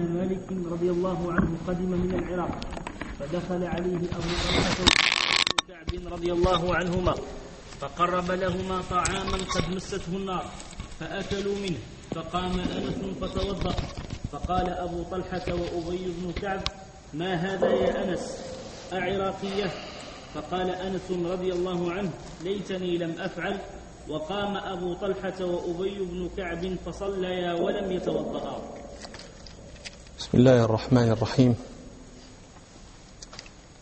بن مالك رضي الله عنه قدم من العراق فدخل عليه أبو طلحة كعب رضي الله عنهما فقرب لهما طعاما قد مسته النار فأكلوا منه فقام أنس فتوضأ فقال أبو طلحة وأبي بن كعب ما هذا يا أنس؟ أعراقية؟ فقال أنس رضي الله عنه ليتني لم أفعل. وقام أبو طلحة وأبي بن كعب فصليا ولم يتوضأا. بسم الله الرحمن الرحيم.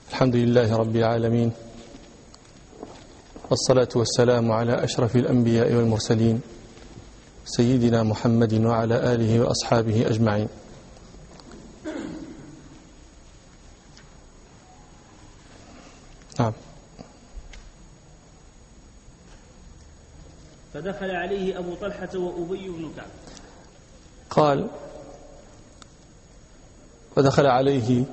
الحمد لله رب العالمين. والصلاة والسلام على أشرف الأنبياء والمرسلين سيدنا محمد وعلى آله وأصحابه أجمعين. نعم. فدخل عليه أبو طلحة وأبي بن كعب. قال فدخل عليه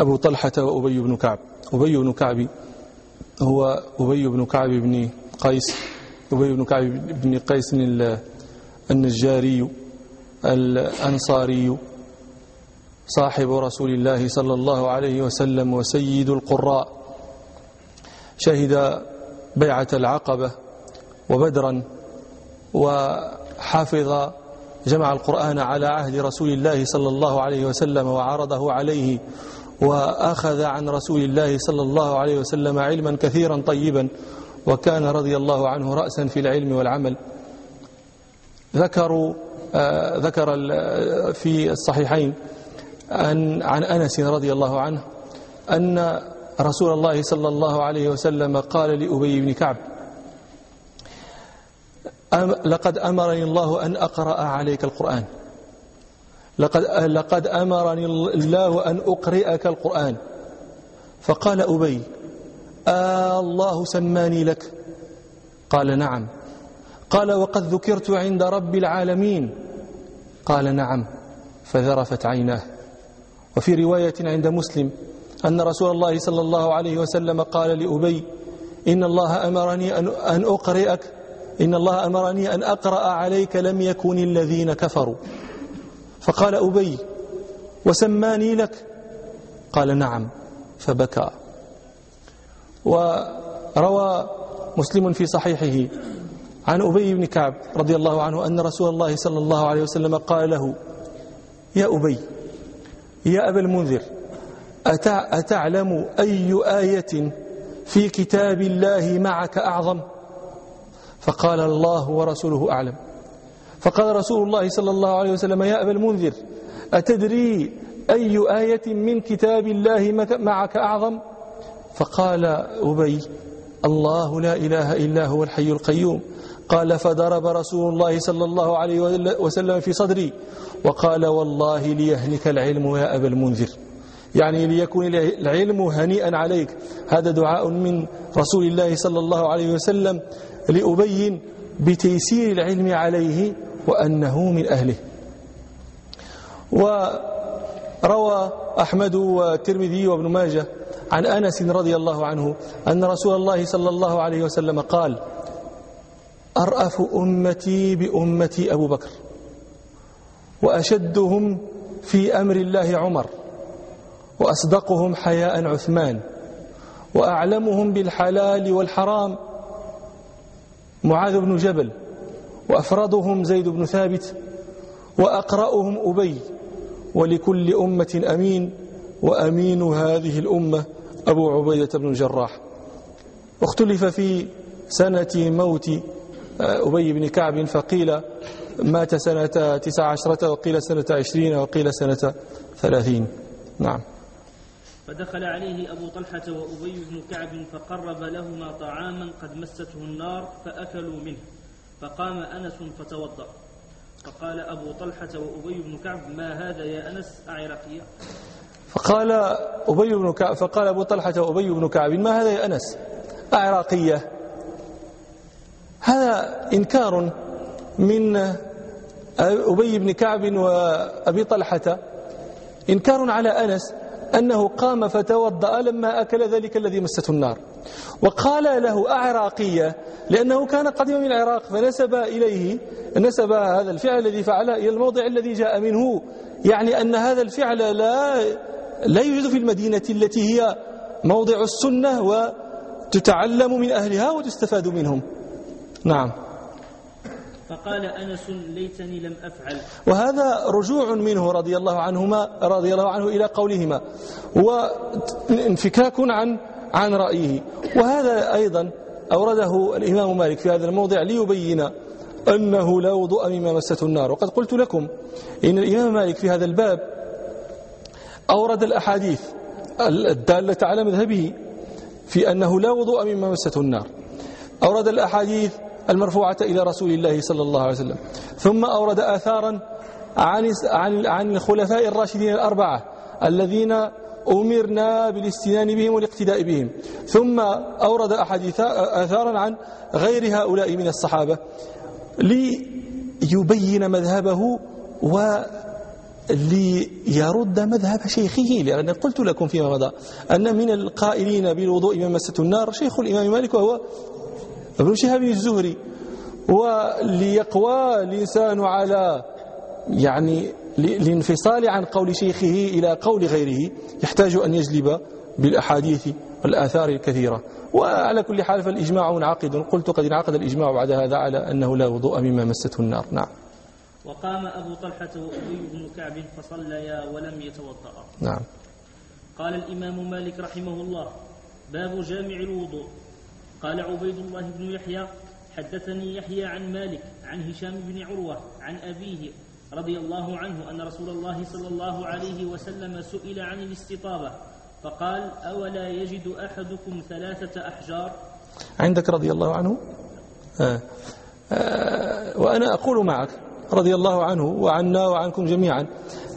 أبو طلحة وأبي بن كعب. أبي بن كعب هو أبي بن كعب بن قيس. أبي بن كعب بن قيس النجاري الأنصاري صاحب رسول الله صلى الله عليه وسلم وسيد القراء. شهد بيعة العقبة وبدرا وحافظ جمع القرآن على عهد رسول الله صلى الله عليه وسلم وعرضه عليه وأخذ عن رسول الله صلى الله عليه وسلم علما كثيرا طيبا وكان رضي الله عنه رأسا في العلم والعمل. ذكروا آه ذكر في الصحيحين أن عن أنس رضي الله عنه أن رسول الله صلى الله عليه وسلم قال لأبي بن كعب لقد أمرني الله أن أقرأ عليك القرآن. لقد, لقد أمرني الله أن أقرئك القرآن. فقال أبي آه الله سماني لك. قال نعم. قال وقد ذكرت عند رب العالمين. قال نعم. فذرفت عيناه. وفي رواية عند مسلم أن رسول الله صلى الله عليه وسلم قال لأبي إن الله أمرني أن أقرئك إن الله أمرني أن أقرأ عليك لم يكن الذين كفروا. فقال أبي وسماني لك؟ قال نعم فبكى. وروى مسلم في صحيحه عن أبي بن كعب رضي الله عنه أن رسول الله صلى الله عليه وسلم قال له يا أبي يا أبا المنذر أتعلم أي آية في كتاب الله معك أعظم؟ فقال الله ورسوله أعلم. فقال رسول الله صلى الله عليه وسلم يا أبا المنذر أتدري أي آية من كتاب الله معك أعظم؟ فقال أبي الله لا إله إلا هو الحي القيوم. قال فضرب رسول الله صلى الله عليه وسلم في صدري. وقال والله ليهنك العلم يا أبا المنذر. يعني ليكون العلم هنيئا عليك. هذا دعاء من رسول الله صلى الله عليه وسلم لأبين بتيسير العلم عليه وأنه من أهله. وروى أحمد والترمذي وابن ماجه عن أنس رضي الله عنه أن رسول الله صلى الله عليه وسلم قال أرأف أمتي بأمتي أبو بكر وأشدهم في أمر الله عمر. وأصدقهم حياء عثمان وأعلمهم بالحلال والحرام. معاذ بن جبل وأفرضهم زيد بن ثابت وأقرأهم أبي ولكل أمة أمين وأمين هذه الأمة أبو عبيدة بن الجراح. اختلف في سنة موت أبي بن كعب فقيل مات سنة تسع عشرة وقيل سنة عشرين وقيل سنة ثلاثين. نعم. فدخل عليه أبو طلحة وأبي بن كعب فقرب لهما طعاما قد مسته النار فأكلوا منه فقام أنس فتوضأ. فقال أبو طلحة وأبي بن كعب ما هذا يا أنس؟ أعرقيا فقال أبي بن كعب فقال أبو طلحة وأبي بن كعب ما هذا يا أنس؟ أعراقية هذا إنكار من أبي بن كعب وأبي طلحة إنكار على أنس أنه قام فتوضأ لما أكل ذلك الذي مسته النار. وقال له أعراقية لأنه كان قديما من العراق فنسب إليه نسب هذا الفعل الذي فعله إلى الموضع الذي جاء منه. يعني أن هذا الفعل لا لا يوجد في المدينة التي هي موضع السنة وتتعلم من أهلها وتستفاد منهم. نعم. فقال أنس ليتني لم أفعل. وهذا رجوع منه رضي الله عنهما رضي الله عنه إلى قولهما وانفكاك عن عن رأيه. وهذا أيضا أورده الإمام مالك في هذا الموضع ليبين أنه لا وضوء مما مسته النار. وقد قلت لكم إن الإمام مالك في هذا الباب أورد الأحاديث الدالة على مذهبه في أنه لا وضوء مما مسته النار. أورد الأحاديث المرفوعة إلى رسول الله صلى الله عليه وسلم. ثم أورد آثارا عن عن الخلفاء الراشدين الأربعة الذين أمرنا بالاستنان بهم والاقتداء بهم. ثم أورد أحاديث آثارا عن غير هؤلاء من الصحابة ليبين مذهبه وليرد مذهب شيخه. لأن قلت لكم فيما مضى أن من القائلين بالوضوء من مسته النار شيخ الإمام مالك وهو ابن شهاب الزهري وليقوى الإنسان على يعني الانفصال عن قول شيخه إلى قول غيره يحتاج أن يجلب بالأحاديث والآثار الكثيرة. وعلى كل حال فالإجماع منعقد قلت قد انعقد الإجماع بعد هذا على أنه لا وضوء مما مسته النار. نعم. وقام أبو طلحة وأبي بن كعب فصليا ولم يتوضأ. نعم. قال الإمام مالك رحمه الله باب جامع الوضوء. قال عبيد الله بن يحيى حدثني يحيى عن مالك عن هشام بن عروة عن أبيه رضي الله عنه أن رسول الله صلى الله عليه وسلم سئل عن الاستطابة فقال أولا يجد أحدكم ثلاثة أحجار عندك رضي الله عنه آه. آه. وأنا أقول معك رضي الله عنه وعنا وعنكم جميعا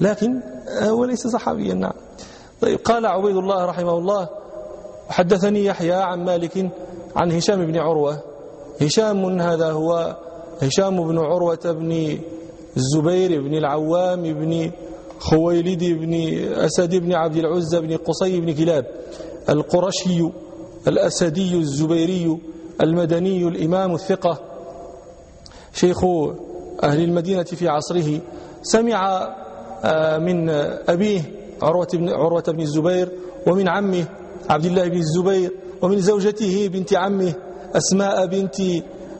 لكن هو ليس صحابيا نعم طيب قال عبيد الله رحمه الله حدثني يحيى عن مالك عن هشام بن عروة. هشام هذا هو هشام بن عروة بن الزبير بن العوام بن خويلد بن أسد بن عبد العزة بن قصي بن كلاب. القرشي الأسدي الزبيري المدني الإمام الثقة. شيخ أهل المدينة في عصره. سمع آه، من أبيه عروة بن, عروة بن الزبير ومن عمه عبد الله بن الزبير ومن زوجته بنت عمه أسماء بنت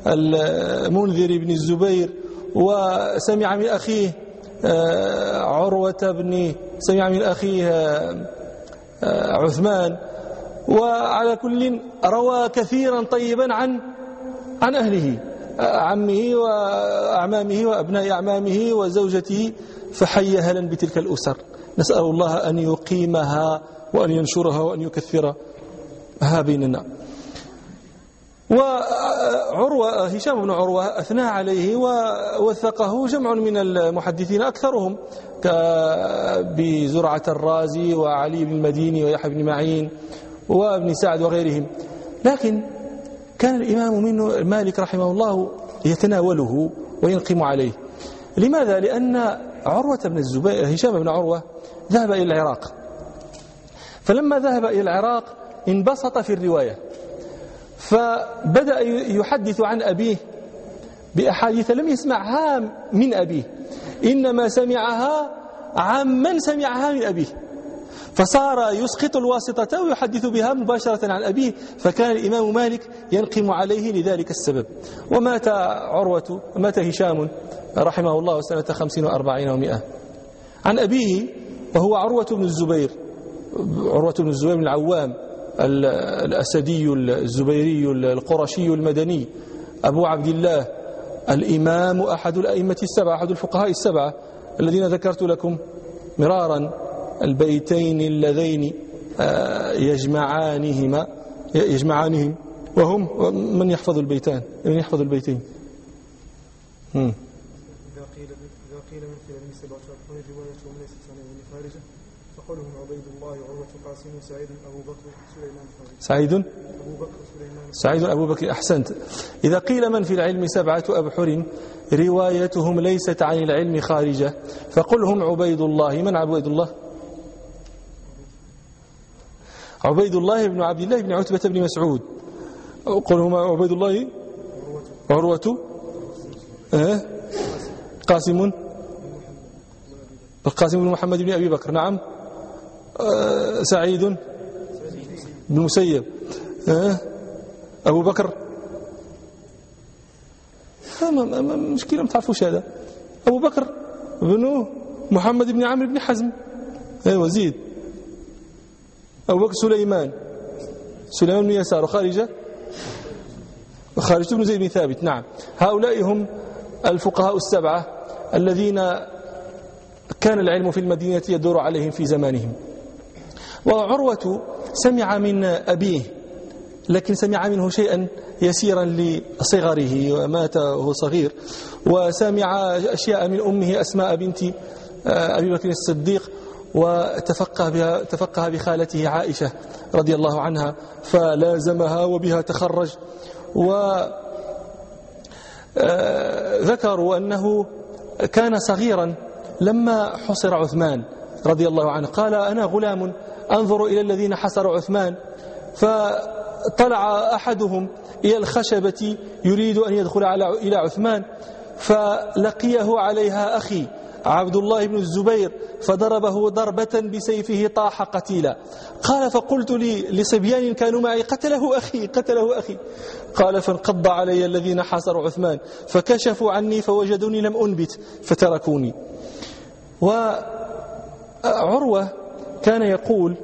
المنذر بن الزبير وسمع من أخيه آه، عروة بن سمع من أخيه آه، آه، عثمان. وعلى كل روى كثيرا طيبا عن عن أهله عمه وأعمامه وأبناء أعمامه وزوجته فحي هلا بتلك الأسر. نسأل الله أن يقيمها وأن ينشرها وأن يكثرها بيننا وعروة هشام بن عروة أثنى عليه ووثقه جمع من المحدثين أكثرهم بزرعة الرازي وعلي بن المديني ويحيى بن معين وابن سعد وغيرهم. لكن كان الإمام منه مالك رحمه الله يتناوله وينقم عليه. لماذا؟ لأن عروة بن الزبير هشام بن عروة ذهب إلى العراق. فلما ذهب إلى العراق انبسط في الرواية. فبدأ يحدث عن أبيه بأحاديث لم يسمعها من أبيه إنما سمعها عمن سمعها من أبيه. فصار يسقط الواسطة ويحدث بها مباشرة عن أبيه فكان الإمام مالك ينقم عليه لذلك السبب. ومات عروة مات هشام رحمه الله سنة خمسين وأربعين ومئة عن أبيه وهو عروة بن الزبير عروة بن الزبير بن العوام. الأسدي الزبيري القرشي المدني أبو عبد الله الإمام أحد الأئمة السبعة أحد الفقهاء السبعة الذين ذكرت لكم مرارا البيتين اللذين آه، يجمعانهما يجمعانهم وهم من يحفظ البيتان من يحفظ البيتين. إذا قيل إذا قيل من في العلم سبعة أبطال روايتهم ليست عن خارجة فقولهم عبيد الله قاسم سعيد أبو بكر سليمان سعيد؟ أبو بكر سليمان سعيد أبو بكر أحسنت. إذا قيل من في العلم سبعة أبحر روايتهم ليست عن العلم خارجة فقل هم عبيد الله. من عبيد الله؟ عبيد الله بن عبد الله بن عتبة بن مسعود. قل هم عبيد الله؟ عروة. أه؟ قاسم. القاسم بن محمد بن أبي بكر. نعم. سعيد. بن المسيب آه، أبو بكر. مشكلة ما تعرفوش هذا. أبو بكر بن محمد بن عمرو بن حزم. أيوة زيد أبو بكر سليمان. سليمان بن يسار وخارجة. خارجة بن زيد بن ثابت. نعم. هؤلاء هم الفقهاء السبعة الذين كان العلم في المدينة يدور عليهم في زمانهم. وعروة سمع من أبيه لكن سمع منه شيئا يسيرا لصغره ومات وهو صغير وسمع أشياء من أمه أسماء بنت آه، أبي بكر الصديق وتفقه بها تفقه بخالته عائشة رضي الله عنها فلازمها وبها تخرج وذكروا آه، أنه كان صغيرا لما حصر عثمان رضي الله عنه قال أنا غلام أنظر إلى الذين حصروا عثمان فطلع أحدهم إلى الخشبة يريد أن يدخل على إلى عثمان فلقيه عليها أخي عبد الله بن الزبير فضربه ضربة بسيفه طاح قتيلا. قال فقلت لي لصبيان كانوا معي قتله أخي قتله أخي. قال فانقض علي الذين حاصروا عثمان فكشفوا عني فوجدوني لم أنبت فتركوني. وعروة كان يقول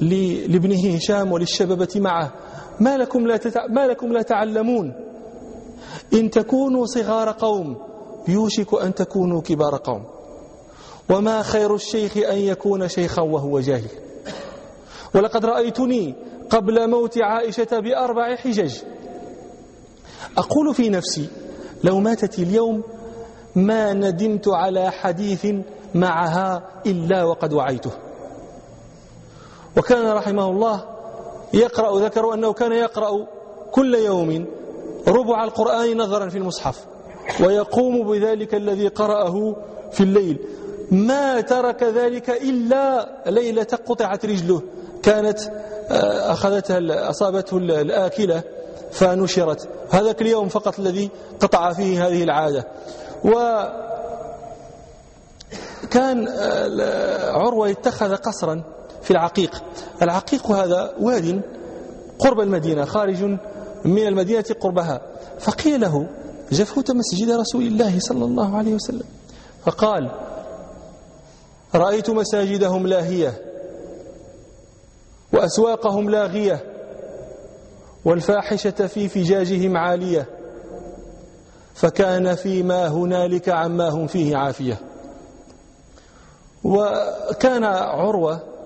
لابنه هشام وللشببة معه ما لكم لا, تتع... ما لكم لا تعلمون؟ إن تكونوا صغار قوم يوشك أن تكونوا كبار قوم. وما خير الشيخ أن يكون شيخا وهو جاهل. ولقد رأيتني قبل موت عائشة بأربع حجج. أقول في نفسي لو ماتت اليوم ما ندمت على حديث معها إلا وقد وعيته. وكان رحمه الله يقرأ ذكروا أنه كان يقرأ كل يوم ربع القرآن نظرا في المصحف ويقوم بذلك الذي قرأه في الليل. ما ترك ذلك إلا ليلة قطعت رجله كانت آه، أخذتها أصابته الآكلة فنشرت. هذاك اليوم فقط الذي قطع فيه هذه العادة. وكان آه، عروة اتخذ قصرا. في العقيق. العقيق هذا واد قرب المدينة خارج من المدينة قربها. فقيل له جفوت مسجد رسول الله صلى الله عليه وسلم. فقال رأيت مساجدهم لاهية وأسواقهم لاغية والفاحشة في فجاجهم عالية فكان فيما هنالك عما هم فيه عافية. وكان عروة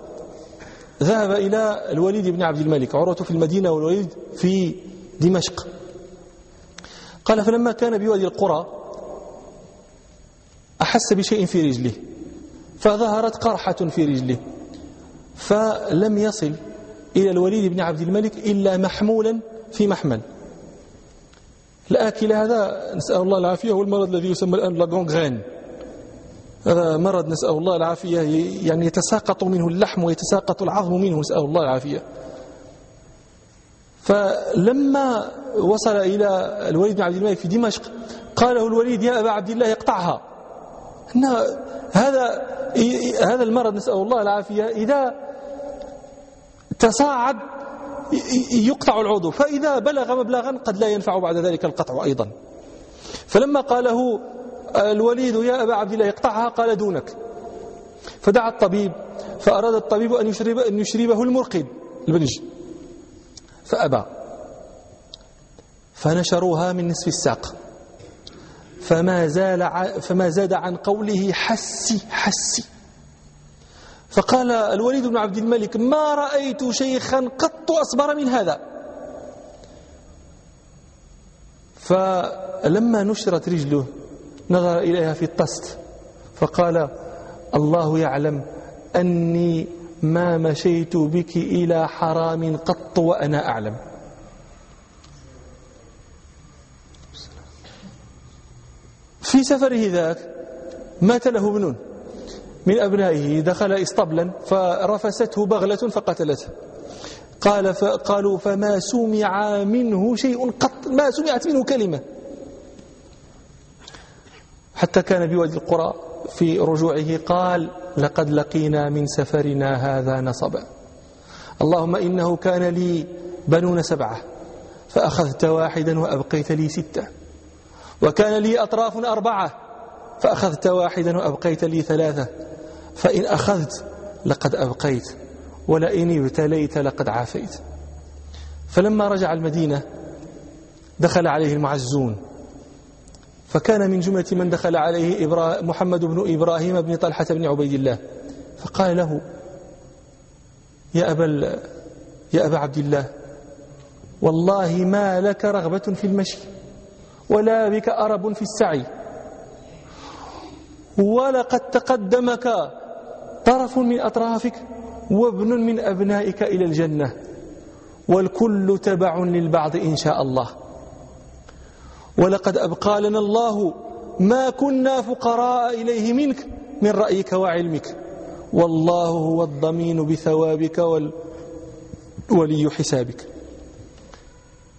ذهب إلى الوليد بن عبد الملك عروة في المدينة والوليد في دمشق. قال فلما كان بوادي القرى أحس بشيء في رجله فظهرت قرحة في رجله فلم يصل إلى الوليد بن عبد الملك إلا محمولا في محمل. الآكل هذا نسأل الله العافية هو المرض الذي يسمى الآن لاغونغرين مرض نسأل الله العافية يعني يتساقط منه اللحم ويتساقط العظم منه نسأل الله العافية. فلما وصل إلى الوليد بن عبد الملك في دمشق قال له الوليد يا أبا عبد الله اقطعها. إن هذا هذا المرض نسأل الله العافية. إذا تصاعد يقطع العضو. فإذا بلغ مبلغا قد لا ينفع بعد ذلك القطع أيضا. فلما قاله الوليد يا أبا عبد الله اقطعها قال دونك. فدعا الطبيب فأراد الطبيب أن, يشرب أن يشربه المرقد البنج. فأبى. فنشروها من نصف الساق. فما, زال فما زاد عن قوله حسي حسي. فقال الوليد بن عبد الملك ما رأيت شيخا قط أصبر من هذا. فلما نشرت رجله نظر إليها في الطست فقال الله يعلم أني ما مشيت بك إلى حرام قط وأنا أعلم. في سفره ذاك مات له ابن من أبنائه دخل اسطبلا فرفسته بغلة فقتلته. قال قالوا فما سمع منه شيء قط ما سمعت منه كلمة. حتى كان بوادي القرى في رجوعه قال لقد لقينا من سفرنا هذا نصبا. اللهم إنه كان لي بنون سبعة فأخذت واحدا وأبقيت لي ستة. وكان لي أطراف أربعة فأخذت واحدا وأبقيت لي ثلاثة. فإن أخذت لقد أبقيت ولئن ابتليت لقد عافيت. فلما رجع المدينة دخل عليه المعزون فكان من جملة من دخل عليه محمد بن إبراهيم بن طلحة بن عبيد الله. فقال له يا أبا, يا أبا عبد الله والله ما لك رغبة في المشي ولا بك أرب في السعي ولقد تقدمك طرف من أطرافك وابن من أبنائك إلى الجنة والكل تبع للبعض إن شاء الله. ولقد أبقى لنا الله ما كنا فقراء إليه منك من رأيك وعلمك. والله هو الضمين بثوابك والولي حسابك.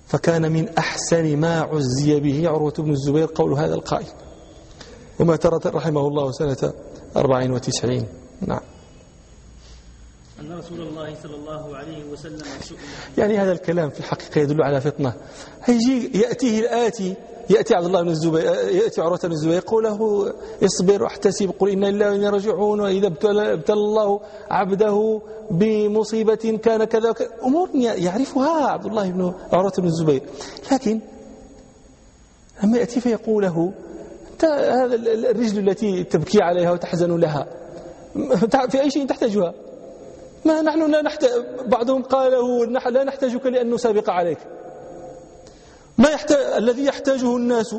فكان من أحسن ما عزي به عروة بن الزبير قول هذا القائل. وما ترى رحمه الله سنة أربعين وتسعين. نعم. أن رسول الله صلى الله عليه وسلم سئل يعني هذا الكلام في الحقيقة يدل على فطنة. هيجي يأتيه الآتي يأتي عبد الله بن الزبير يأتي عروة بن الزبير يقول له اصبر واحتسب قل إن الله وإنا راجعون وإذا ابتلى, ابتلى الله عبده بمصيبة كان كذا أمور يعرفها عبد الله بن عروة بن الزبير. لكن لما يأتي فيقول له هذا الرجل التي تبكي عليها وتحزن لها في أي شيء تحتاجها؟ ما نحن لا نحتاج بعضهم قاله لا نحتاجك لأن نسابق عليك. ما يحتاج الذي يحتاجه الناس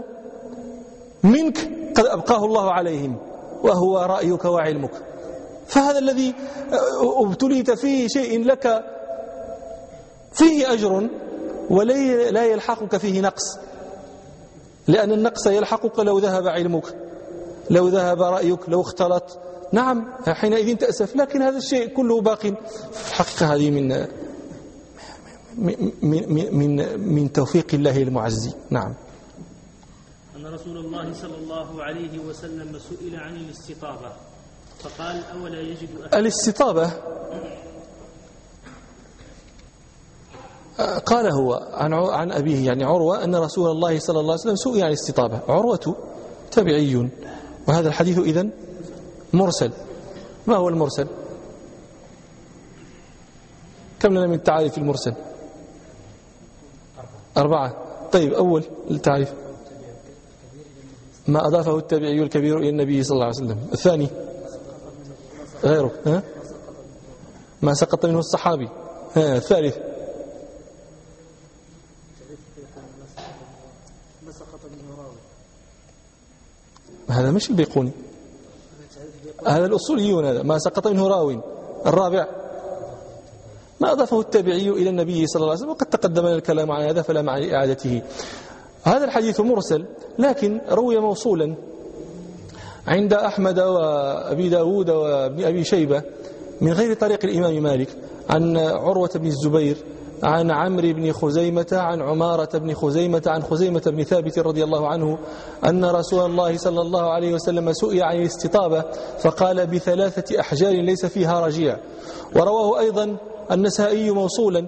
منك قد أبقاه الله عليهم وهو رأيك وعلمك. فهذا الذي ابتليت فيه شيء لك فيه أجر ولا يلحقك فيه نقص. لأن النقص يلحقك لو ذهب علمك لو ذهب رأيك لو اختلط نعم حينئذ تأسف لكن هذا الشيء كله باق. في الحقيقة هذه من من من من توفيق الله المعزي. نعم. أن رسول الله صلى الله عليه وسلم سئل عن الاستطابة فقال أولا يجد أحد الاستطابة؟ قال هو عن عن أبيه يعني عروة أن رسول الله صلى الله عليه وسلم سئل عن الاستطابة. عروة تبعي. وهذا الحديث إذن مرسل. ما هو المرسل؟ كم لنا من تعاريف المرسل؟ أربعة. طيب أول التعريف. ما أضافه التابعي الكبير إلى النبي صلى الله عليه وسلم. الثاني. غيره. ها؟ ما سقط منه الصحابي. ها الثالث. هذا مش البيقوني. هذا الأصوليون هذا ما سقط منه راوي الرابع ما أضافه التابعي إلى النبي صلى الله عليه وسلم وقد تقدم الكلام عن هذا فلا معنى لإعادته هذا الحديث مرسل لكن روي موصولا عند أحمد وأبي داود وابن أبي شيبة من غير طريق الإمام مالك عن عروة بن الزبير عن عمرو بن خزيمة عن عمارة بن خزيمة عن خزيمة بن ثابت رضي الله عنه أن رسول الله صلى الله عليه وسلم سئل عن الاستطابة فقال بثلاثة أحجار ليس فيها رجيع. ورواه أيضا النسائي موصولا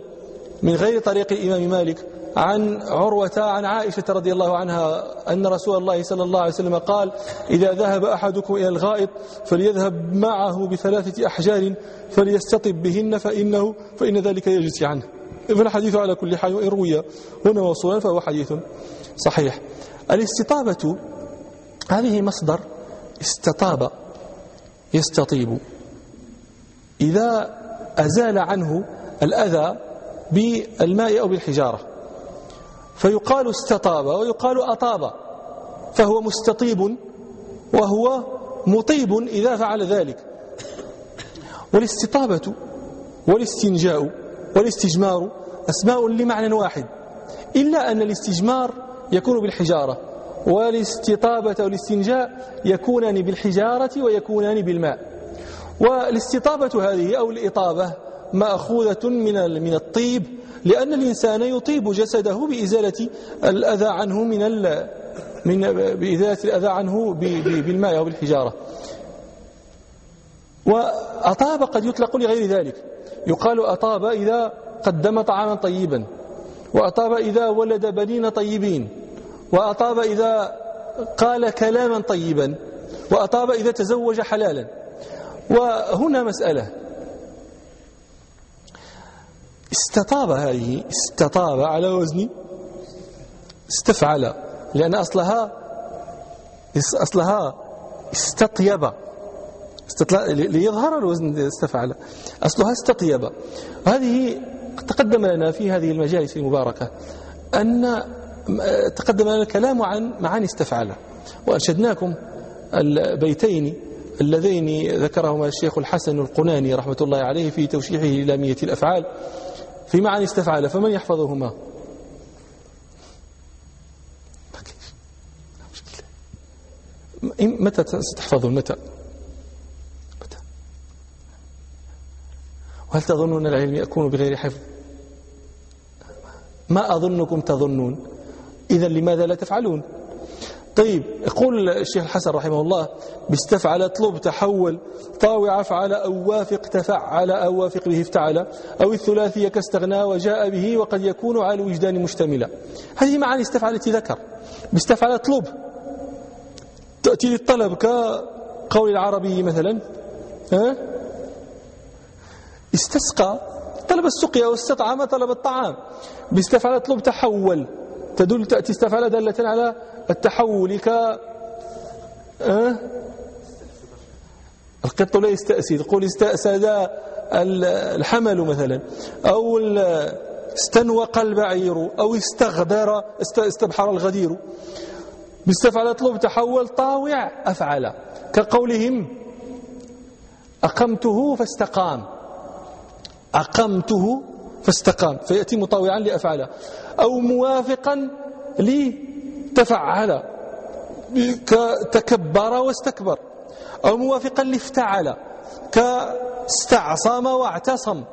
من غير طريق الإمام مالك عن عروة عن عائشة رضي الله عنها أن رسول الله صلى الله عليه وسلم قال إذا ذهب أحدكم إلى الغائط فليذهب معه بثلاثة أحجار فليستطب بهن فإنه فإن ذلك يجزي عنه. فالحديث على كل حال وإن روي هنا موصولا فهو حديث صحيح. الاستطابة هذه مصدر استطاب يستطيب. إذا أزال عنه الأذى بالماء أو بالحجارة فيقال استطاب ويقال أطاب فهو مستطيب وهو مطيب إذا فعل ذلك. والاستطابة والاستنجاء والاستجمار أسماء لمعنى واحد إلا أن الاستجمار يكون بالحجارة والاستطابة والاستنجاء يكونان بالحجارة ويكونان بالماء. والاستطابة هذه أو الإطابة مأخوذة من من الطيب لأن الإنسان يطيب جسده بإزالة الأذى عنه من من بإزالة الأذى عنه بالماء أو بالحجارة. وأطاب قد يطلق لغير ذلك. يقال أطاب إذا قدم طعاما طيبا وأطاب إذا ولد بنين طيبين وأطاب إذا قال كلاما طيبا وأطاب إذا تزوج حلالا. وهنا مسألة. استطاب هذه استطاب على وزن استفعل لأن أصلها أصلها استطيب. ليظهر الوزن استفعل. أصلها استطيب. وهذه تقدم لنا في هذه المجالس المباركة أن تقدم لنا الكلام عن معاني استفعل. وأرشدناكم البيتين اللذين ذكرهما الشيخ الحسن القناني رحمة الله عليه في توشيحه للامية الأفعال في معنى استفعل. فمن يحفظهما؟ متى ستحفظون؟ متى؟ وهل تظنون العلم يكون بغير حفظ؟ ما أظنكم تظنون. إذا لماذا لا تفعلون؟ طيب يقول الشيخ الحسن رحمه الله باستفعل اطلب تحول طاوع فعل أو وافق تفعل أو وافق به افتعل أو الثلاثية كاستغنى وجاء به وقد يكون على الوجدان مشتملا. هذه معاني استفعل التي ذكر. باستفعل اطلب تأتي للطلب كقول العربي مثلا ها؟ استسقى طلب السقيا واستطعم طلب الطعام. باستفعل اطلب تحول. تدل تأتي استفعل دالة على التحول ك أه؟ القط لا يستأسد قول استأسد الحمل مثلا. أو استنوق البعير أو استغدر استبحر الغدير. باستفعل اطلب تحول طاوع أفعل. كقولهم أقمته فاستقام. أقمته فاستقام. فيأتي مطاوعا لأفعل أو موافقا لتفعل. كتكبر واستكبر. أو موافقا لافتعل. كاستعصم واعتصم.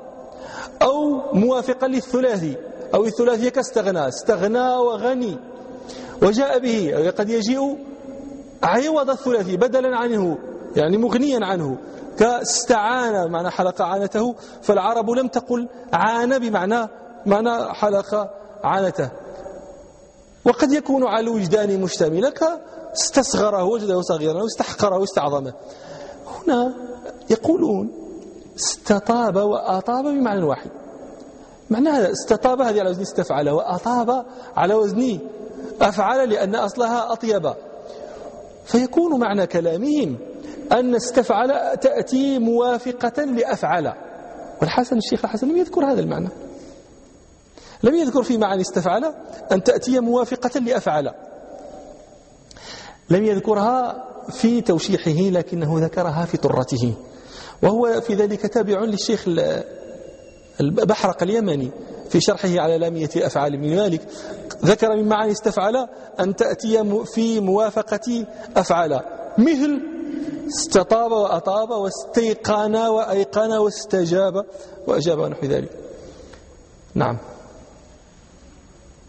أو موافقا للثلاثي. أو الثلاثي كاستغنى. استغنى وغني. وجاء به. قد يجيء عوض الثلاثي بدلا عنه. يعني مغنيا عنه. كاستعان معنى حلق عانته. فالعرب لم تقل عان بمعنى معنى حلق عانته. وقد يكون على الوجدان مشتملا كاستصغره وجده صغيرا واستحقره واستعظمه. هنا يقولون استطاب وأطاب بمعنى واحد. معنى هذا استطاب هذه على وزن استفعل وأطاب على وزن أفعل لأن أصلها أطيب. فيكون معنى كلامهم أن استفعل تأتي موافقة لأفعل. والحسن الشيخ الحسن لم يذكر هذا المعنى. لم يذكر في معنى استفعل أن تأتي موافقة لأفعل. لم يذكرها في توشيحه لكنه ذكرها في طرته. وهو في ذلك تابع للشيخ البحرق اليمني في شرحه على لامية أفعال ابن مالك. ذكر من معاني استفعل أن تأتي في موافقة أفعل. مثل استطاب وأطاب واستيقان وأيقن واستجاب وأجاب ونحو ذلك. نعم.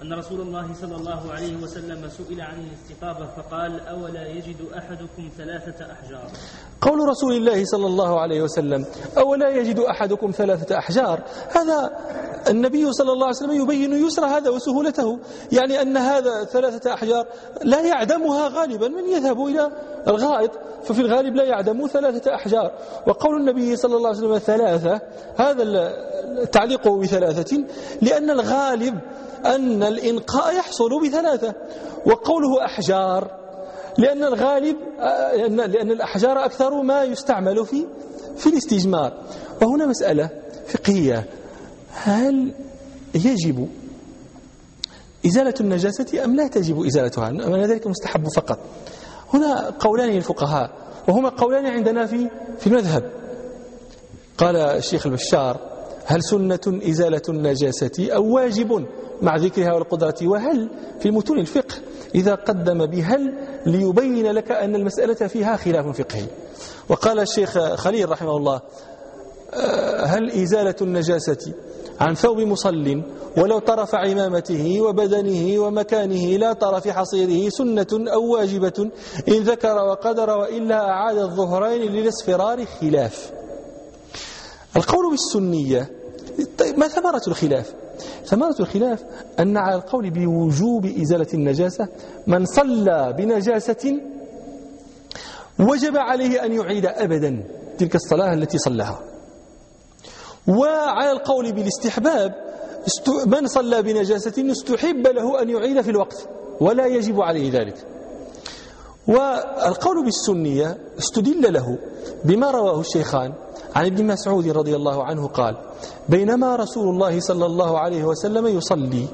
أن رسول الله صلى الله عليه وسلم سئل عن الاستطابة فقال أولا يجد أحدكم ثلاثة أحجار؟ قول رسول الله صلى الله عليه وسلم أولا يجد أحدكم ثلاثة أحجار؟ هذا النبي صلى الله عليه وسلم يبين يسر هذا وسهولته يعني أن هذا ثلاثة أحجار لا يعدمها غالبا من يذهب إلى الغائط ففي الغالب لا يعدم ثلاثة أحجار. وقول النبي صلى الله عليه وسلم ثلاثة هذا التعليق بثلاثة لأن الغالب أن الإنقاء يحصل بثلاثة وقوله أحجار لأن الغالب لأن الأحجار أكثر ما يستعمل في في الاستجمار. وهنا مسألة فقهية. هل يجب إزالة النجاسة أم لا تجب إزالتها؟ أم ذلك مستحب فقط. هنا قولان للفقهاء وهما قولان عندنا في في المذهب. قال الشيخ البشار هل سنة إزالة النجاسة أو واجب؟ مع ذكرها والقدرة. وهل في متون الفقه إذا قدم بهل ليبين لك أن المسألة فيها خلاف فقهي؟ وقال الشيخ خليل رحمه الله آه، هل إزالة النجاسة عن ثوب مصل ولو طرف عمامته وبدنه ومكانه لا طرف حصيره سنة أو واجبة إن ذكر وقدر وإلا أعاد الظهرين للاصفرار خلاف؟ القول بالسنية طيب ما ثمرة الخلاف؟ ثمرة الخلاف أن على القول بوجوب إزالة النجاسة من صلى بنجاسة وجب عليه أن يعيد أبدا تلك الصلاة التي صلىها وعلى القول بالاستحباب من صلى بنجاسة استحب له أن يعيد في الوقت ولا يجب عليه ذلك. والقول بالسنية استدل له بما رواه الشيخان عن ابن مسعود رضي الله عنه قال بينما رسول الله صلى الله عليه وسلم يصلي.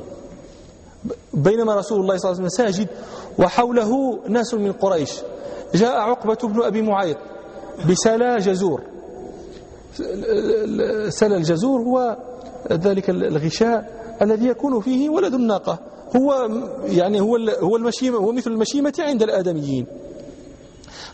بينما رسول الله صلى الله عليه وسلم ساجد وحوله ناس من قريش. جاء عقبة بن أبي معيط بسلا جزور. سلا الجزور هو ذلك الغشاء الذي يكون فيه ولد الناقة. هو يعني هو هو المشيمة هو مثل المشيمة عند الآدميين.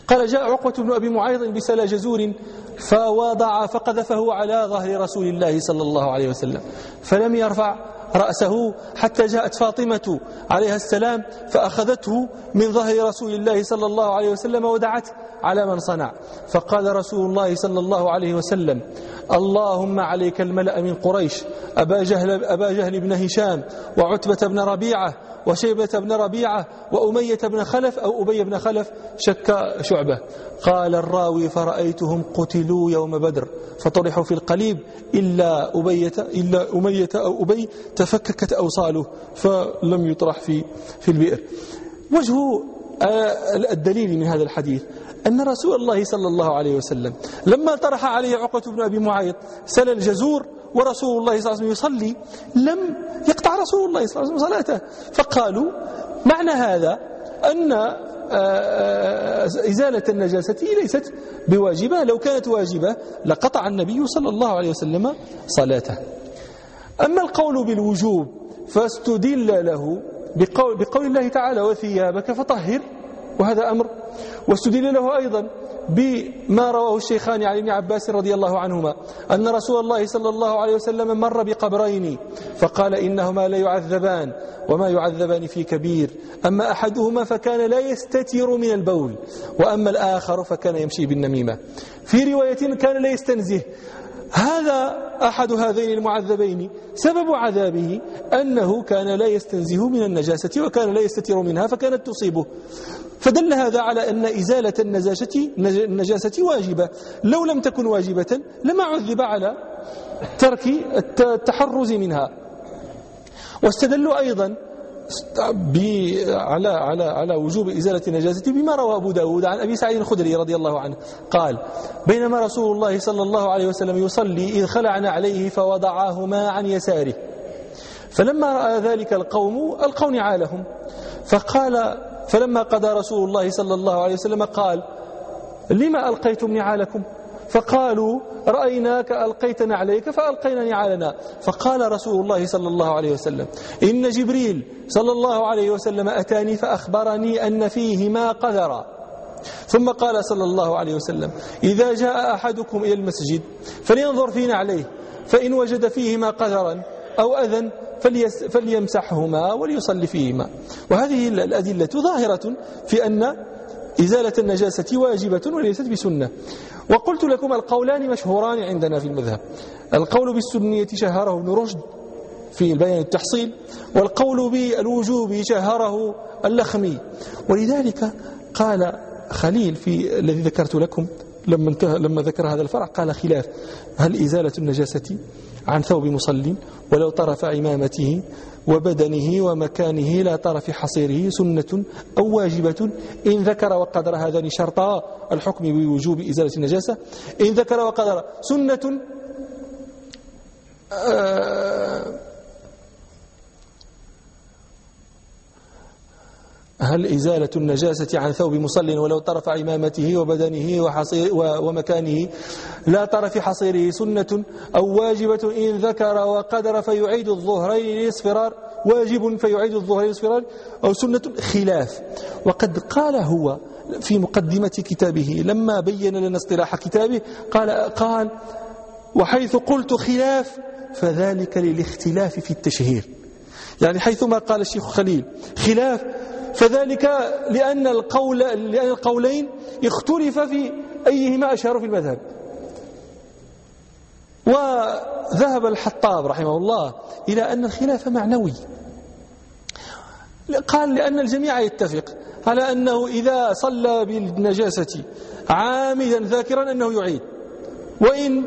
قال جاء عقبة بن أبي معيط بسلا جزور فوضع فقذفه على ظهر رسول الله صلى الله عليه وسلم فلم يرفع رأسه حتى جاءت فاطمة عليها السلام فأخذته من ظهر رسول الله صلى الله عليه وسلم ودعت على من صنع. فقال رسول الله صلى الله عليه وسلم اللهم عليك الملأ من قريش أبا جهل, أبا جهل بن هشام وعتبة بن ربيعة وشيبة بن ربيعة وأمية بن خلف أو أبي بن خلف شك شعبة. قال الراوي فرأيتهم قتلوا يوم بدر فطرحوا في القليب إلا أبية إلا أمية أو أبي تفككت أوصاله فلم يطرح في في البئر. وجه آه، الدليل من هذا الحديث أن رسول الله صلى الله عليه وسلم لما طرح عليه عقبة بن أبي معيط سل الجزور ورسول الله صلى الله عليه وسلم يصلي لم يقطع رسول الله صلى الله عليه وسلم صلاته. فقالوا معنى هذا أن آه، آه، إزالة النجاسة ليست بواجبة لو كانت واجبة لقطع النبي صلى الله عليه وسلم صلاته. أما القول بالوجوب فاستدل له بقول, بقول الله تعالى وثيابك فطهر. وهذا أمر واستدل له أيضا بما رواه الشيخان عن ابن عباس رضي الله عنهما أن رسول الله صلى الله عليه وسلم مر بقبرين فقال إنهما لا يعذبان وما يعذبان في كبير أما أحدهما فكان لا يستتر من البول وأما الآخر فكان يمشي بالنميمة في رواية كان لا يستنزه هذا أحد هذين المعذبين سبب عذابه أنه كان لا يستنزه من النجاسة وكان لا يستتر منها فكانت تصيبه فدل هذا على أن إزالة النجاسة, النجاسة واجبة. لو لم تكن واجبة لما عذب على ترك التحرز منها. واستدلوا أيضا على على على وجوب إزالة النجاسة بما روى أبو داود عن أبي سعيد الخدري رضي الله عنه. قال بينما رسول الله صلى الله عليه وسلم يصلي إذ خلعنا عليه فوضعاهما عن يساره. فلما رأى ذلك القوم ألقوا نعالهم فقال فلما قضى رسول الله صلى الله عليه وسلم قال لما ألقيتم نعالكم؟ فقالوا رأيناك ألقيتنا عليك فألقينا نعالنا. فقال رسول الله صلى الله عليه وسلم إن جبريل صلى الله عليه وسلم أتاني فأخبرني أن فيهما قذرا ثم قال صلى الله عليه وسلم إذا جاء أحدكم إلى المسجد فلينظر في نعليه فإن وجد فيهما قذرا أو أذى فليمسحهما وليصلي فيهما. وهذه الأدلة ظاهرة في أن إزالة النجاسة واجبة وليست بسنة. وقلت لكم القولان مشهوران عندنا في المذهب. القول بالسنية شهره ابن رشد في البيان التحصيل والقول بالوجوب شهره اللخمي. ولذلك قال خليل في الذي ذكرت لكم لما انتهى لما ذكر هذا الفرع قال خلاف. هل إزالة النجاسة عن ثوب مصل ولو طرف عمامته وبدنه ومكانه لا طرف حصيره سنة أو واجبة. إن ذكر وقدر هذان شرطا الحكم بوجوب إزالة النجاسة. إن ذكر وقدر سنة آه هل إزالة النجاسة عن ثوب مصل ولو طرف عمامته وبدنه وحصير ومكانه لا طرف حصيره سنة أو واجبة إن ذكر وقدر فيعيد الظهرين للإصفرار؟ واجب فيعيد الظهرين للإصفرار أو سنة خلاف؟ وقد قال هو في مقدمة كتابه لما بين لنا اصطلاح كتابه قال قال وحيث قلت خلاف فذلك للاختلاف في التشهير. يعني حيثما قال الشيخ خليل خلاف فذلك لأن القول لأن القولين اختلف في أيهما أشهر في المذهب. وذهب الحطاب رحمه الله إلى أن الخلاف معنوي. قال لأن الجميع يتفق على أنه إذا صلى بالنجاسة عامدا ذاكرا أنه يعيد. وإن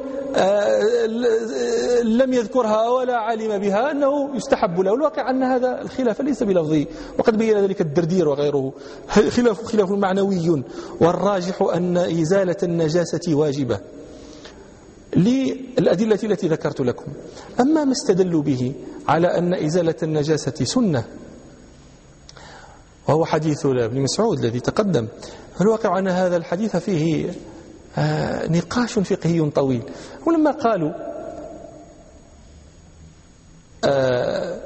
لم يذكرها ولا علم بها أنه يستحب له. الواقع أن هذا الخلاف ليس بلفظه وقد بين ذلك الدردير وغيره. خلاف خلاف معنوي والراجح أن إزالة النجاسة واجبة للأدلة التي ذكرت لكم. أما ما استدلوا به على أن إزالة النجاسة سنة وهو حديث ابن مسعود الذي تقدم الواقع أن هذا الحديث فيه آه، نقاش فقهي طويل. ولما قالوا آه،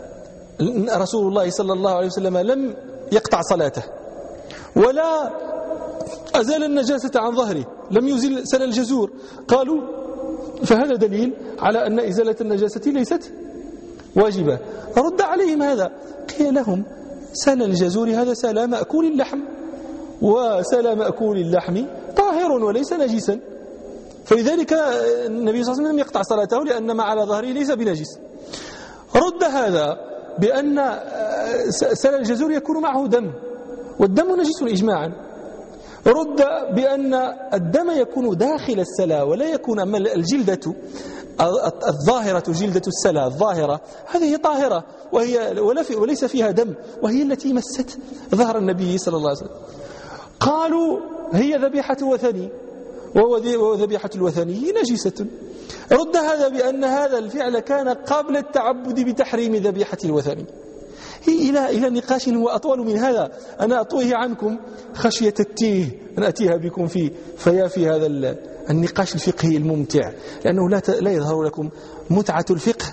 رسول الله صلى الله عليه وسلم لم يقطع صلاته ولا أزال النجاسة عن ظهره لم يزل سل الجزور. قالوا فهذا دليل على أن إزالة النجاسة ليست واجبة. رد عليهم هذا. قيل لهم سل الجزور هذا سل مأكول اللحم وسل مأكول اللحم طاهر وليس نجسا. فلذلك النبي صلى الله عليه وسلم يقطع صلاته لأن ما على ظهره ليس بنجس. رد هذا بأن سل الجزور يكون معه دم والدم نجس إجماعا. رد بأن الدم يكون داخل السلا ولا يكون أما الجلدة الظاهرة جلدة السلا الظاهرة هذه طاهرة وهي وليس فيها دم وهي التي مست ظهر النبي صلى الله عليه وسلم. قالوا هي ذبيحة وثني وهو ذبيحة الوثني نجسة رد هذا بأن هذا الفعل كان قبل التعبد بتحريم ذبيحة الوثني. إلى إلى نقاش هو أطول من هذا. أنا أطويه عنكم خشية التيه. أن أتيها بكم فيه فيا في هذا النقاش الفقهي الممتع. لأنه لا لا يظهر لكم متعة الفقه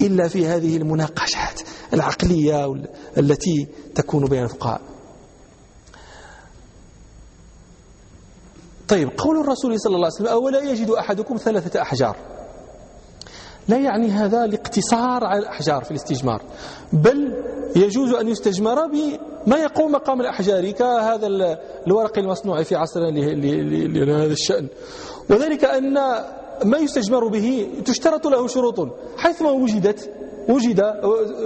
إلا في هذه المناقشات العقلية التي تكون بين الفقهاء. طيب قول الرسول صلى الله عليه وسلم أولا يجد أحدكم ثلاثة أحجار؟ لا يعني هذا الاقتصار على الأحجار في الاستجمار بل يجوز أن يستجمر بما يقوم مقام الأحجار كهذا الورق المصنوع في عصرنا لهذا الشأن. وذلك أن ما يستجمر به تشترط له شروط حيثما وجدت وجد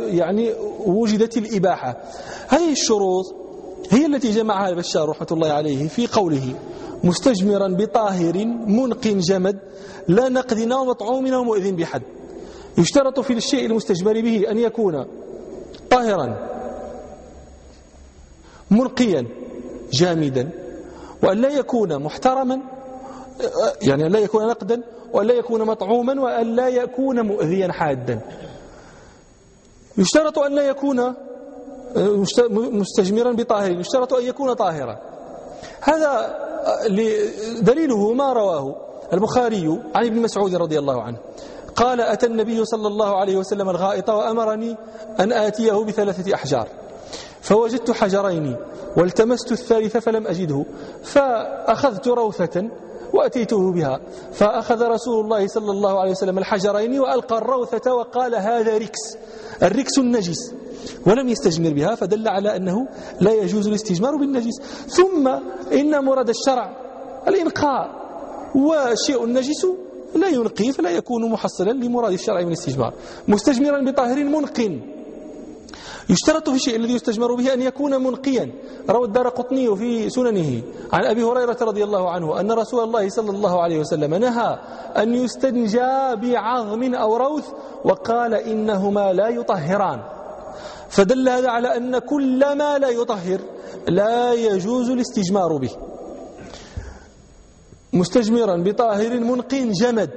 يعني وجدت الإباحة. هذه الشروط هي التي جمعها البشار رحمة الله عليه في قوله مستجمرا بطاهر منق جمد لا نقد أو مطعوم أو مؤذن بحد. يشترط في الشيء المستجمر به أن يكون طاهرا منقيا جامدا وأن لا يكون محترما يعني أن لا يكون نقدا وأن لا يكون مطعوما وأن لا يكون مؤذيا حادا. يشترط أن لا يكون مستجمرا بطاهر يشترط أن يكون طاهرا. هذا دليله ما رواه البخاري عن ابن مسعود رضي الله عنه. قال أتى النبي صلى الله عليه وسلم الغائط وأمرني أن آتيه بثلاثة أحجار. فوجدت حجرين والتمست الثالث فلم أجده فأخذت روثة وأتيته بها. فأخذ رسول الله صلى الله عليه وسلم الحجرين وألقى الروثة وقال هذا ركس الركس النجس. ولم يستجمر بها فدل على أنه لا يجوز الاستجمار بالنجس. ثم إن مراد الشرع الإنقاء وشيء النجس لا ينقي فلا يكون محصلا لمراد الشرع من الاستجمار. مستجمرا بطاهر منق يشترط في الشيء الذي يستجمر به أن يكون منقيا. روى الدار قطني في سننه عن أبي هريرة رضي الله عنه أن رسول الله صلى الله عليه وسلم نهى أن يستنجى بعظم أو روث وقال إنهما لا يطهران. فدل هذا على أن كل ما لا يطهر لا يجوز الاستجمار به. مستجمرا بطاهر منقين جمد.